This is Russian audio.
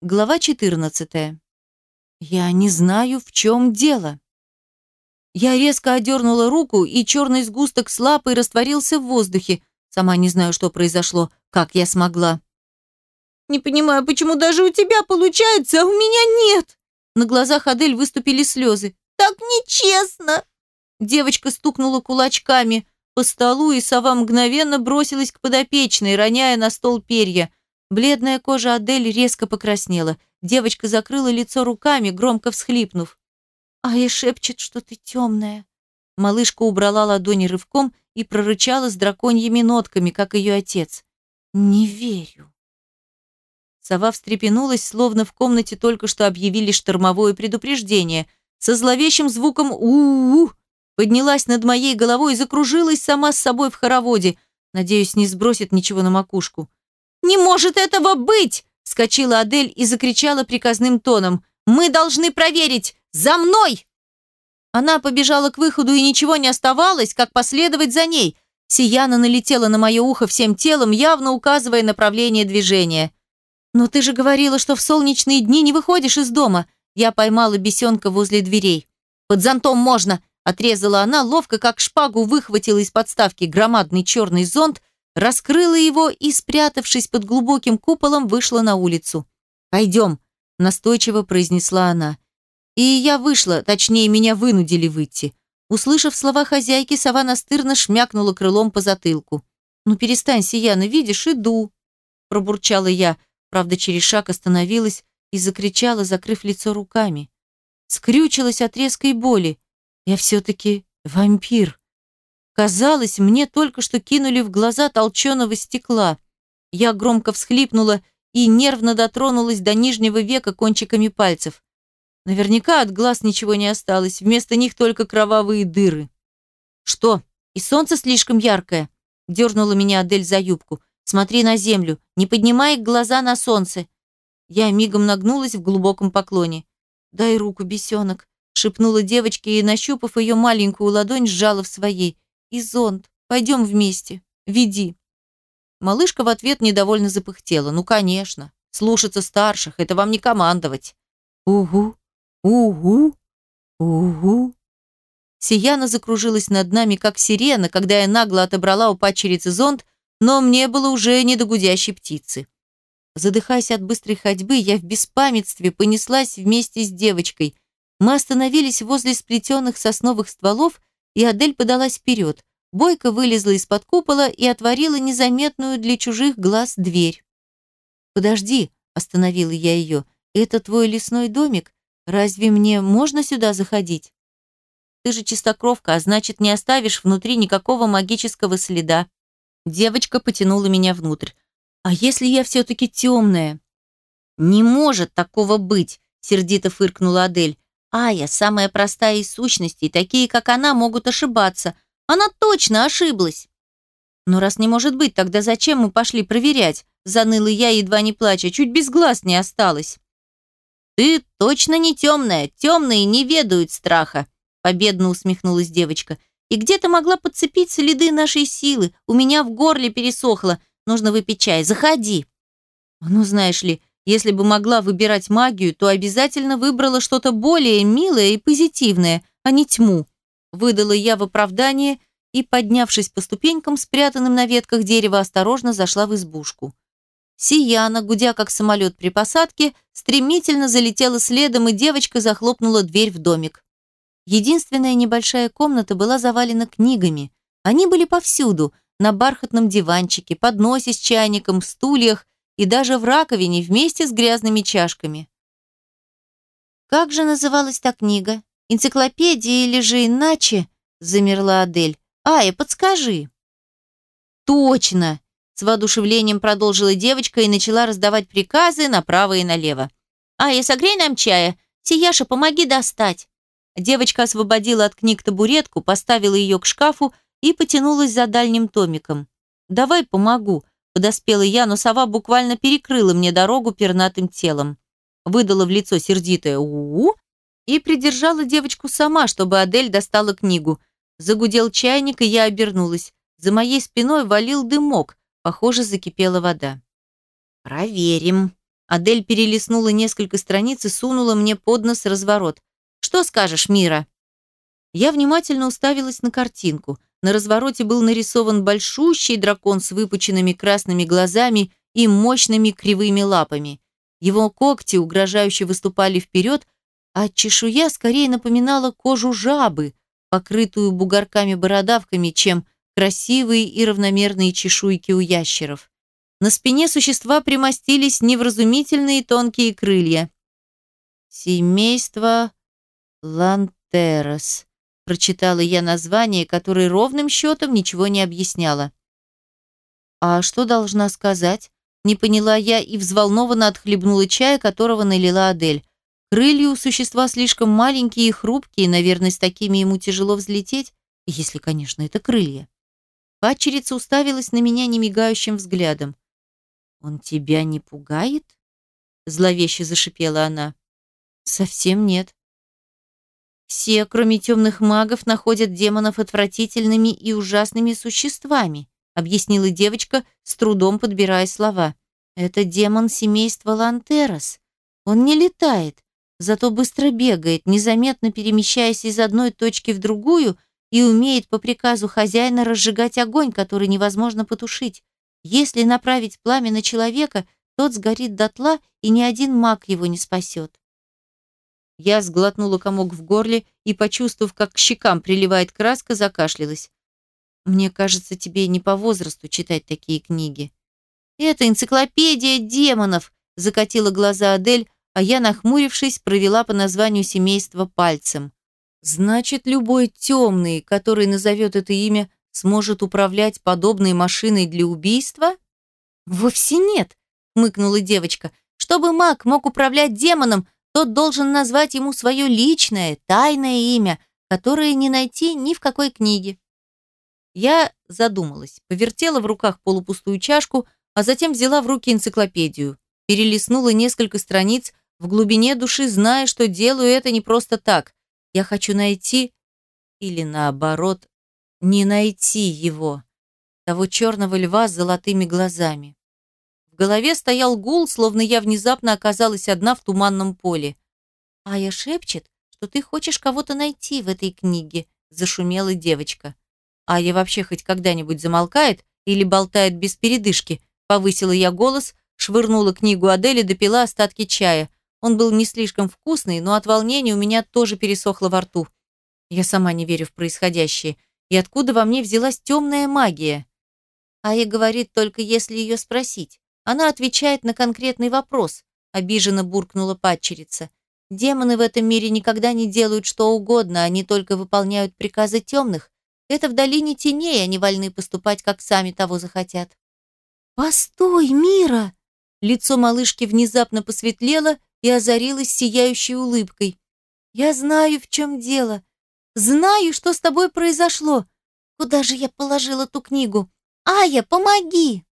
Глава 14. Я не знаю, в чем дело. Я резко одернула руку, и черный сгусток с лапой растворился в воздухе. Сама не знаю, что произошло, как я смогла. «Не понимаю, почему даже у тебя получается, а у меня нет?» На глазах Адель выступили слезы. «Так нечестно!» Девочка стукнула кулачками по столу, и сова мгновенно бросилась к подопечной, роняя на стол перья. Бледная кожа Адель резко покраснела. Девочка закрыла лицо руками, громко всхлипнув. «Ая шепчет, что ты темная». Малышка убрала ладони рывком и прорычала с драконьими нотками, как ее отец. «Не верю». Сова встрепенулась, словно в комнате только что объявили штормовое предупреждение. Со зловещим звуком у-у-у поднялась над моей головой и закружилась сама с собой в хороводе. Надеюсь, не сбросит ничего на макушку. «Не может этого быть!» – скочила Адель и закричала приказным тоном. «Мы должны проверить! За мной!» Она побежала к выходу, и ничего не оставалось, как последовать за ней. Сияна налетела на мое ухо всем телом, явно указывая направление движения. «Но ты же говорила, что в солнечные дни не выходишь из дома!» Я поймала бесенка возле дверей. «Под зонтом можно!» Отрезала она, ловко как шпагу выхватила из подставки громадный черный зонт, раскрыла его и, спрятавшись под глубоким куполом, вышла на улицу. «Пойдем», – настойчиво произнесла она. И я вышла, точнее, меня вынудили выйти. Услышав слова хозяйки, сова настырно шмякнула крылом по затылку. «Ну перестань, Сияна, видишь, иду», – пробурчала я, правда, через шаг остановилась и закричала, закрыв лицо руками. Скрючилась от резкой боли. Я все-таки вампир. Казалось, мне только что кинули в глаза толченого стекла. Я громко всхлипнула и нервно дотронулась до нижнего века кончиками пальцев. Наверняка от глаз ничего не осталось, вместо них только кровавые дыры. «Что, и солнце слишком яркое?» Дернула меня Адель за юбку. «Смотри на землю, не поднимай глаза на солнце». Я мигом нагнулась в глубоком поклоне. «Дай руку, бесенок», шепнула девочке и, нащупав ее маленькую ладонь, сжала в своей. «И зонт. Пойдем вместе. Веди». Малышка в ответ недовольно запыхтела. «Ну, конечно. Слушаться старших – это вам не командовать». «Угу, угу, угу». Сияна закружилась над нами, как сирена, когда я нагло отобрала у падчерицы зонт, но мне было уже не до гудящей птицы. Задыхаясь от быстрой ходьбы, я в беспамятстве понеслась вместе с девочкой – мы остановились возле сплетенных сосновых стволов, и Адель подалась вперед. Бойко вылезла из-под купола и отворила незаметную для чужих глаз дверь. «Подожди», — остановила я ее, — «это твой лесной домик? Разве мне можно сюда заходить?» «Ты же чистокровка, а значит, не оставишь внутри никакого магического следа». Девочка потянула меня внутрь. «А если я все-таки темная?» «Не может такого быть», — сердито фыркнула Адель. Ая – самая простая из сущностей, такие, как она, могут ошибаться. Она точно ошиблась. Но раз не может быть, тогда зачем мы пошли проверять? Заныла я, едва не плача, чуть без глаз не осталось. Ты точно не темная, темные не ведают страха, победно усмехнулась девочка. И где ты могла подцепить следы нашей силы? У меня в горле пересохло. Нужно выпить чай. Заходи. Ну, знаешь ли, если бы могла выбирать магию, то обязательно выбрала что-то более милое и позитивное, а не тьму. Выдала я в оправдание и, поднявшись по ступенькам, спрятанным на ветках дерева, осторожно зашла в избушку. Сияна, гудя как самолет при посадке, стремительно залетела следом, и девочка захлопнула дверь в домик. Единственная небольшая комната была завалена книгами. Они были повсюду, на бархатном диванчике, подносе с чайником, стульях и даже в раковине вместе с грязными чашками. «Как же называлась та книга? Энциклопедия или же иначе?» – замерла Адель. «Ая, подскажи». «Точно!» – с воодушевлением продолжила девочка и начала раздавать приказы направо и налево. «Ая, согрей нам чая. Сияша, помоги достать». Девочка освободила от книг табуретку, поставила ее к шкафу и потянулась за дальним томиком. «Давай помогу», Подоспела я, но сова буквально перекрыла мне дорогу пернатым телом. Выдала в лицо сердитое у, -у, -у и придержала девочку сама, чтобы Адель достала книгу. Загудел чайник, и я обернулась. За моей спиной валил дымок. Похоже, закипела вода. «Проверим», Адель перелистнула несколько страниц и сунула мне под нос разворот. «Что скажешь, Мира?» Я внимательно уставилась на картинку. На развороте был нарисован большущий дракон с выпученными красными глазами и мощными кривыми лапами. Его когти угрожающе выступали вперед, а чешуя скорее напоминала кожу жабы, покрытую бугорками-бородавками, чем красивые и равномерные чешуйки у ящеров. На спине существа примостились невразумительные тонкие крылья. «Семейство Лантерос», – прочитала я название, которое ровным счетом ничего не объясняло. «А что должна сказать?» Не поняла я и взволнованно отхлебнула чая, которого налила Адель. Крылья у существа слишком маленькие и хрупкие, наверное, с такими ему тяжело взлететь, если, конечно, это крылья. Падчерица уставилась на меня немигающим взглядом. «Он тебя не пугает?» Зловеще зашипела она. «Совсем нет. Все, кроме темных магов, находят демонов отвратительными и ужасными существами объяснила девочка, с трудом подбирая слова. Это демон семейства Лантерос. Он не летает, зато быстро бегает, незаметно перемещаясь из одной точки в другую и умеет по приказу хозяина разжигать огонь, который невозможно потушить. Если направить пламя на человека, тот сгорит дотла, и ни один маг его не спасет. Я сглотнула комок в горле и, почувствовав, как к щекам приливает краска, закашлялась. Мне кажется, тебе не по возрасту читать такие книги. Это энциклопедия демонов, закатила глаза Адель, а я, нахмурившись, провела по названию семейства пальцем. Значит, любой темный, который назовет это имя, сможет управлять подобной машиной для убийства? Вовсе нет, хмыкнула девочка. Чтобы маг мог управлять демоном, тот должен назвать ему свое личное, тайное имя, которое не найти ни в какой книге. Я задумалась, повертела в руках полупустую чашку, а затем взяла в руки энциклопедию, перелистнула несколько страниц, в глубине души зная, что делаю это не просто так. Я хочу найти, или наоборот, не найти его, того черного льва с золотыми глазами. Голове стоял гул, словно я внезапно оказалась одна в туманном поле. «Ая шепчет, что ты хочешь кого-то найти в этой книге», зашумела девочка. А я вообще хоть когда-нибудь замолкает или болтает без передышки? Повысила я голос, швырнула книгу Адели, допила остатки чая. Он был не слишком вкусный, но от волнения у меня тоже пересохло во рту. Я сама не верю в происходящее. И откуда во мне взялась темная магия? Ая говорит только, если ее спросить. Она отвечает на конкретный вопрос, обиженно буркнула падчерица. Демоны в этом мире никогда не делают что угодно, они только выполняют приказы темных, это в долине теней они вольны поступать, как сами того захотят. «Постой, Мира!» Лицо малышки внезапно посветлело и озарилось сияющей улыбкой. «Я знаю, в чем дело. Знаю, что с тобой произошло. Куда же я положила ту книгу? Ая, помоги!»